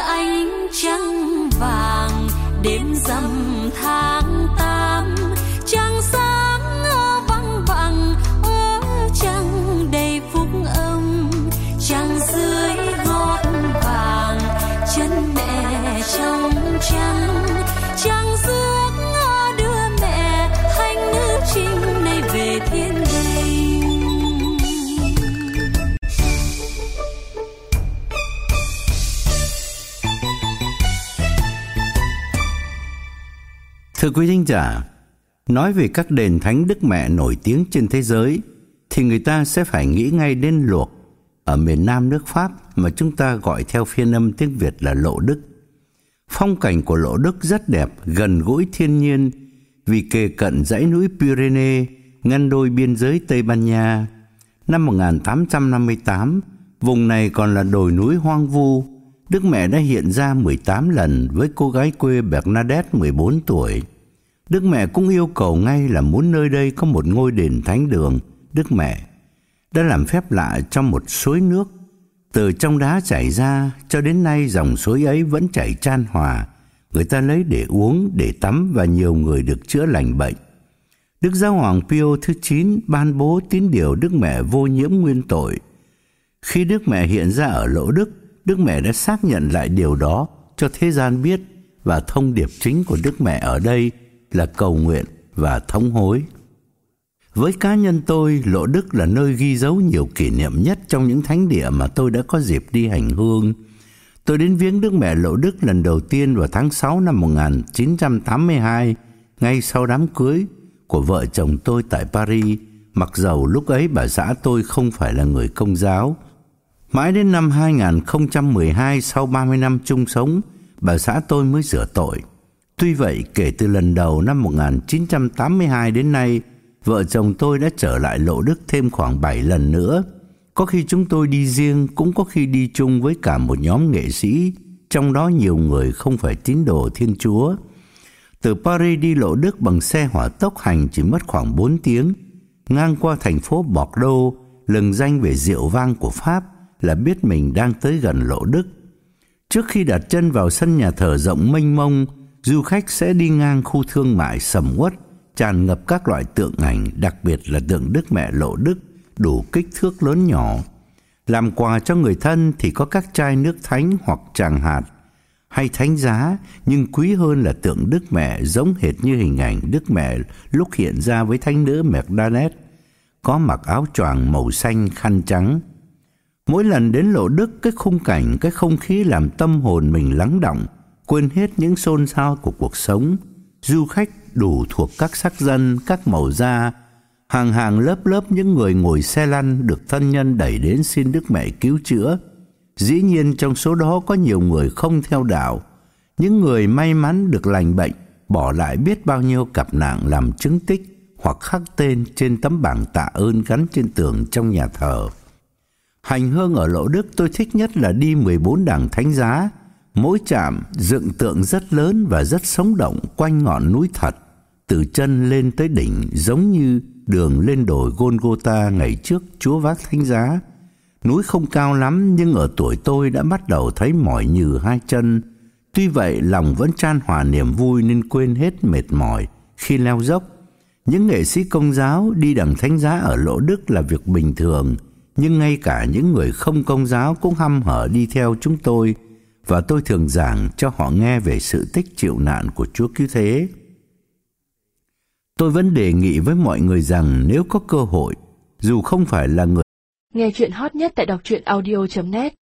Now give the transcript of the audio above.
ánh trăng vàng, đêm rằm tháng tám. Trăng sáng vắng vẳng ơ trăng đầy phúc âm. Trăng dưới gót vàng, chân mẹ trong trăng. Trăng Thưa quý thính giả, nói về các đền thánh Đức Mẹ nổi tiếng trên thế giới thì người ta sẽ phải nghĩ ngay đến luộc ở miền Nam nước Pháp mà chúng ta gọi theo phiên âm tiếng Việt là Lộ Đức. Phong cảnh của Lộ Đức rất đẹp, gần gũi thiên nhiên vì kề cận dãy núi Pyrenees ngăn đôi biên giới Tây Ban Nha. Năm 1858, vùng này còn là đồi núi hoang vu. Đức Mẹ đã hiện ra 18 lần với cô gái quê Bernadette 14 tuổi. Đức Mẹ cũng yêu cầu ngay là muốn nơi đây có một ngôi đền thánh đường Đức Mẹ đã làm phép lạ trong một suối nước từ trong đá chảy ra cho đến nay dòng suối ấy vẫn chảy chan hòa, người ta lấy để uống, để tắm và nhiều người được chữa lành bệnh. Đức Giáo hoàng Pio thứ 9 ban bố tín điều Đức Mẹ vô nhiễm nguyên tội. Khi Đức Mẹ hiện ra ở Lỗ Đức, Đức Mẹ đã xác nhận lại điều đó cho thế gian biết và thông điệp chính của Đức Mẹ ở đây là cầu nguyện và thống hối. Với cá nhân tôi, Lộ Đức là nơi ghi dấu nhiều kỷ niệm nhất trong những thánh địa mà tôi đã có dịp đi hành hương. Tôi đến viếng Đức Mẹ Lộ Đức lần đầu tiên vào tháng 6 năm 1982, ngay sau đám cưới của vợ chồng tôi tại Paris, mặc dầu lúc ấy bà xã tôi không phải là người công giáo. Mãi đến năm 2012 sau 30 năm chung sống, bà xã tôi mới rửa tội. Tuy vậy, kể từ lần đầu năm 1982 đến nay, vợ chồng tôi đã trở lại Lộ Đức thêm khoảng 7 lần nữa. Có khi chúng tôi đi riêng, cũng có khi đi chung với cả một nhóm nghệ sĩ, trong đó nhiều người không phải tín đồ Thiên Chúa. Từ Paris đi Lộ Đức bằng xe hỏa tốc hành chỉ mất khoảng 4 tiếng, ngang qua thành phố Bordeaux, lừng danh về rượu vang của Pháp là biết mình đang tới gần Lộ Đức. Trước khi đặt chân vào sân nhà thờ rộng mênh mông, du khách sẽ đi ngang khu thương mại sầm uất tràn ngập các loại tượng ảnh, đặc biệt là tượng Đức Mẹ Lộ Đức đủ kích thước lớn nhỏ. Làm quà cho người thân thì có các chai nước thánh hoặc tràng hạt hay thánh giá, nhưng quý hơn là tượng Đức Mẹ giống hệt như hình ảnh Đức Mẹ lúc hiện ra với thánh nữ Magdalene, có mặc áo choàng màu xanh khăn trắng. Mỗi lần đến Lộ Đức, cái khung cảnh, cái không khí làm tâm hồn mình lắng động, quên hết những xôn xao của cuộc sống. Du khách đủ thuộc các sắc dân, các màu da, hàng hàng lớp lớp những người ngồi xe lăn được thân nhân đẩy đến xin Đức Mẹ cứu chữa. Dĩ nhiên trong số đó có nhiều người không theo đạo, những người may mắn được lành bệnh, bỏ lại biết bao nhiêu cặp nạn làm chứng tích hoặc khắc tên trên tấm bảng tạ ơn gắn trên tường trong nhà thờ. Hành hương ở Lộ Đức tôi thích nhất là đi 14 đảng thánh giá, mỗi trạm dựng tượng rất lớn và rất sống động quanh ngọn núi thật, từ chân lên tới đỉnh giống như đường lên đồi Golgotha ngày trước Chúa vác thánh giá. Núi không cao lắm nhưng ở tuổi tôi đã bắt đầu thấy mỏi nhừ hai chân. Tuy vậy lòng vẫn chan hòa niềm vui nên quên hết mệt mỏi khi leo dốc. Những nghệ sĩ công giáo đi đằng thánh giá ở Lỗ Đức là việc bình thường, nhưng ngay cả những người không công giáo cũng hăm hở đi theo chúng tôi và tôi thường giảng cho họ nghe về sự tích chịu nạn của Chúa Cứu Thế. Tôi vẫn đề nghị với mọi người rằng nếu có cơ hội, dù không phải là người Nghe chuyện hot nhất tại đọc truyện audio net